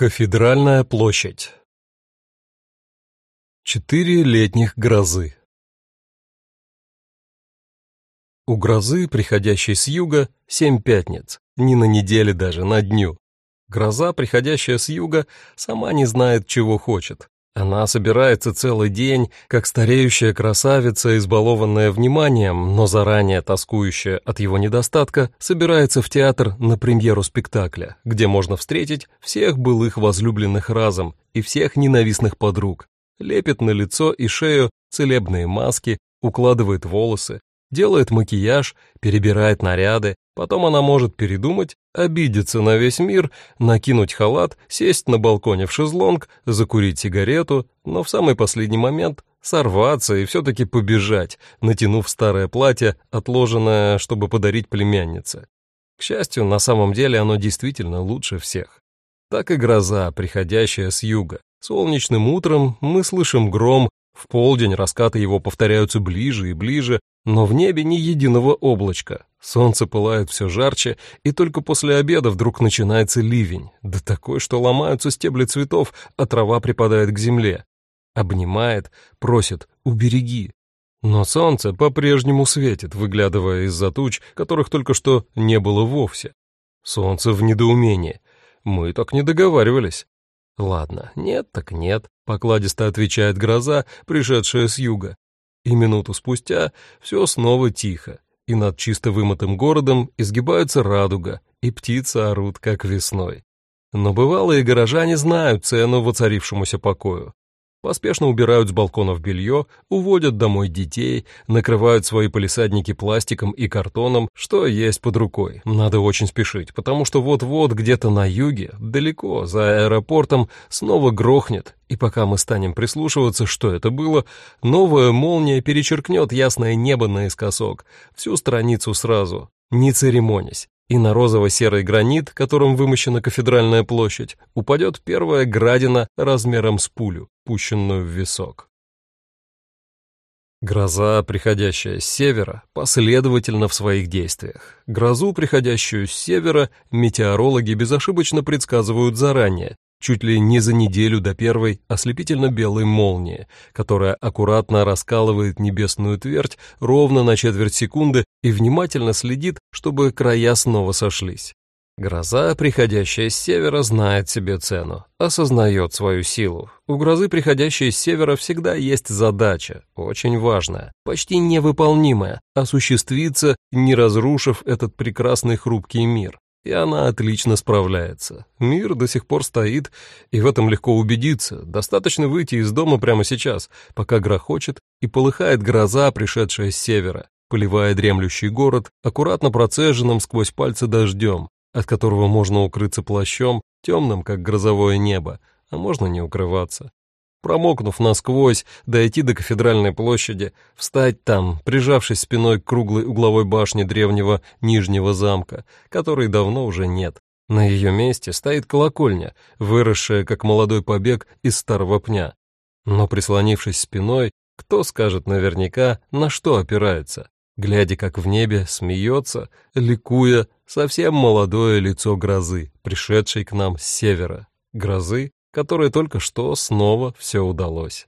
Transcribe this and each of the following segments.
Кафедральная площадь Четыре летних грозы У грозы, приходящей с юга, семь пятниц, не на неделе даже, на дню. Гроза, приходящая с юга, сама не знает, чего хочет. Она собирается целый день, как стареющая красавица, избалованная вниманием, но заранее тоскующая от его недостатка, собирается в театр на премьеру спектакля, где можно встретить всех былых возлюбленных разом и всех ненавистных подруг, лепит на лицо и шею целебные маски, укладывает волосы, делает макияж, перебирает наряды, потом она может передумать, обидеться на весь мир, накинуть халат, сесть на балконе в шезлонг, закурить сигарету, но в самый последний момент сорваться и все-таки побежать, натянув старое платье, отложенное, чтобы подарить племяннице. К счастью, на самом деле оно действительно лучше всех. Так и гроза, приходящая с юга. Солнечным утром мы слышим гром, в полдень раскаты его повторяются ближе и ближе, но в небе ни единого облачка. Солнце пылает все жарче, и только после обеда вдруг начинается ливень, да такой, что ломаются стебли цветов, а трава припадает к земле. Обнимает, просит «убереги». Но солнце по-прежнему светит, выглядывая из-за туч, которых только что не было вовсе. Солнце в недоумении. Мы так не договаривались. Ладно, нет так нет, покладисто отвечает гроза, пришедшая с юга. И минуту спустя все снова тихо, и над чисто вымытым городом изгибается радуга, и птицы орут, как весной. Но бывалые горожане знают цену воцарившемуся покою. Поспешно убирают с балконов белье, уводят домой детей, накрывают свои полисадники пластиком и картоном, что есть под рукой. Надо очень спешить, потому что вот-вот где-то на юге, далеко, за аэропортом, снова грохнет, и пока мы станем прислушиваться, что это было, новая молния перечеркнет ясное небо наискосок, всю страницу сразу, не церемонясь и на розово-серый гранит, которым вымощена кафедральная площадь, упадет первая градина размером с пулю, пущенную в висок. Гроза, приходящая с севера, последовательна в своих действиях. Грозу, приходящую с севера, метеорологи безошибочно предсказывают заранее, чуть ли не за неделю до первой ослепительно-белой молнии, которая аккуратно раскалывает небесную твердь ровно на четверть секунды и внимательно следит, чтобы края снова сошлись. Гроза, приходящая с севера, знает себе цену, осознает свою силу. У грозы, приходящей с севера, всегда есть задача, очень важная, почти невыполнимая, осуществиться, не разрушив этот прекрасный хрупкий мир. И она отлично справляется. Мир до сих пор стоит, и в этом легко убедиться. Достаточно выйти из дома прямо сейчас, пока грохочет и полыхает гроза, пришедшая с севера, поливая дремлющий город аккуратно процеженным сквозь пальцы дождем, от которого можно укрыться плащом, темным, как грозовое небо, а можно не укрываться промокнув насквозь, дойти до кафедральной площади, встать там, прижавшись спиной к круглой угловой башне древнего Нижнего замка, которой давно уже нет. На ее месте стоит колокольня, выросшая, как молодой побег из старого пня. Но прислонившись спиной, кто скажет наверняка, на что опирается? Глядя, как в небе смеется, ликуя, совсем молодое лицо грозы, пришедшей к нам с севера. Грозы, которой только что снова все удалось.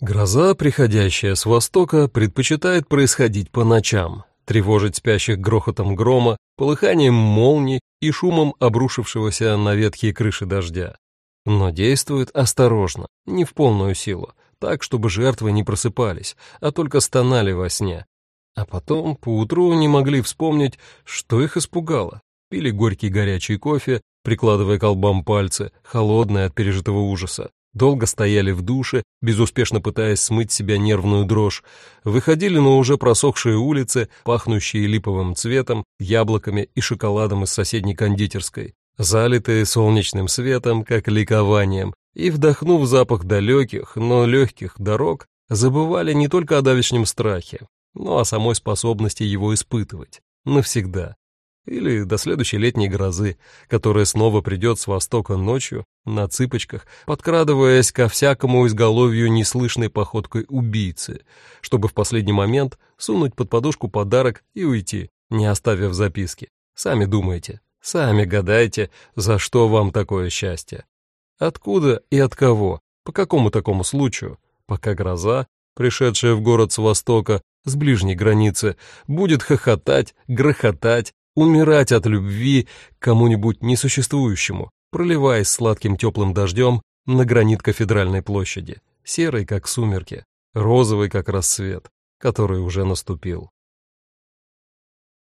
Гроза, приходящая с востока, предпочитает происходить по ночам, тревожить спящих грохотом грома, полыханием молний и шумом обрушившегося на ветхие крыши дождя. Но действует осторожно, не в полную силу, так, чтобы жертвы не просыпались, а только стонали во сне. А потом, поутру, не могли вспомнить, что их испугало. Пили горький горячий кофе, прикладывая к колбам пальцы, холодные от пережитого ужаса. Долго стояли в душе, безуспешно пытаясь смыть себя нервную дрожь, выходили на уже просохшие улицы, пахнущие липовым цветом, яблоками и шоколадом из соседней кондитерской, залитые солнечным светом, как ликованием, и, вдохнув запах далеких, но легких дорог, забывали не только о давешнем страхе, но о самой способности его испытывать. Навсегда. Или до следующей летней грозы, которая снова придет с востока ночью, на цыпочках, подкрадываясь ко всякому изголовью неслышной походкой убийцы, чтобы в последний момент сунуть под подушку подарок и уйти, не оставив записки. Сами думайте, Сами гадайте, за что вам такое счастье. Откуда и от кого, по какому такому случаю, пока гроза, пришедшая в город с востока, с ближней границы, будет хохотать, грохотать, умирать от любви к кому-нибудь несуществующему, проливаясь сладким теплым дождем на гранит кафедральной площади, серый, как сумерки, розовый, как рассвет, который уже наступил.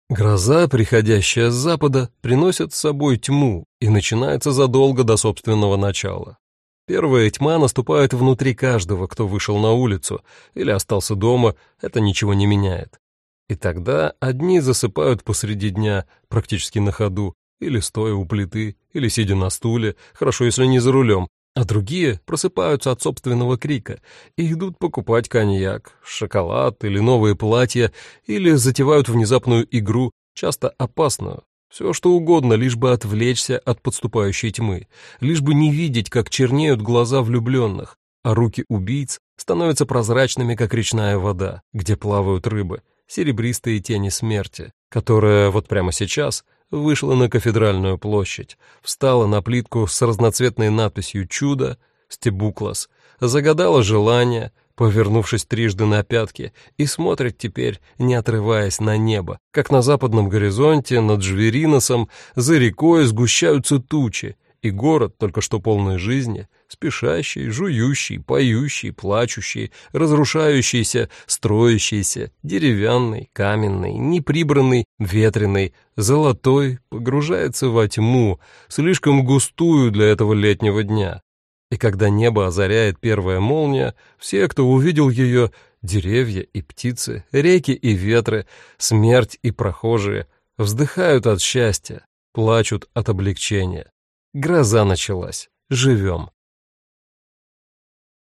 Гроза, приходящая с запада, приносит с собой тьму и начинается задолго до собственного начала. Первая тьма наступает внутри каждого, кто вышел на улицу или остался дома, это ничего не меняет. И тогда одни засыпают посреди дня, практически на ходу, или стоя у плиты, или сидя на стуле, хорошо, если не за рулем, а другие просыпаются от собственного крика и идут покупать коньяк, шоколад или новые платья, или затевают внезапную игру, часто опасную. Все что угодно, лишь бы отвлечься от подступающей тьмы, лишь бы не видеть, как чернеют глаза влюбленных, а руки убийц становятся прозрачными, как речная вода, где плавают рыбы, серебристые тени смерти, которая вот прямо сейчас — вышла на кафедральную площадь, встала на плитку с разноцветной надписью «Чудо», «Стебуклас», загадала желание, повернувшись трижды на пятки, и смотрит теперь, не отрываясь на небо, как на западном горизонте над Жвериносом за рекой сгущаются тучи, и город, только что полной жизни, спешащий, жующий, поющий, плачущий, разрушающийся, строящийся, деревянный, каменный, неприбранный, ветреный, золотой, погружается во тьму, слишком густую для этого летнего дня. И когда небо озаряет первая молния, все, кто увидел ее, деревья и птицы, реки и ветры, смерть и прохожие, вздыхают от счастья, плачут от облегчения. Гроза началась. Живем.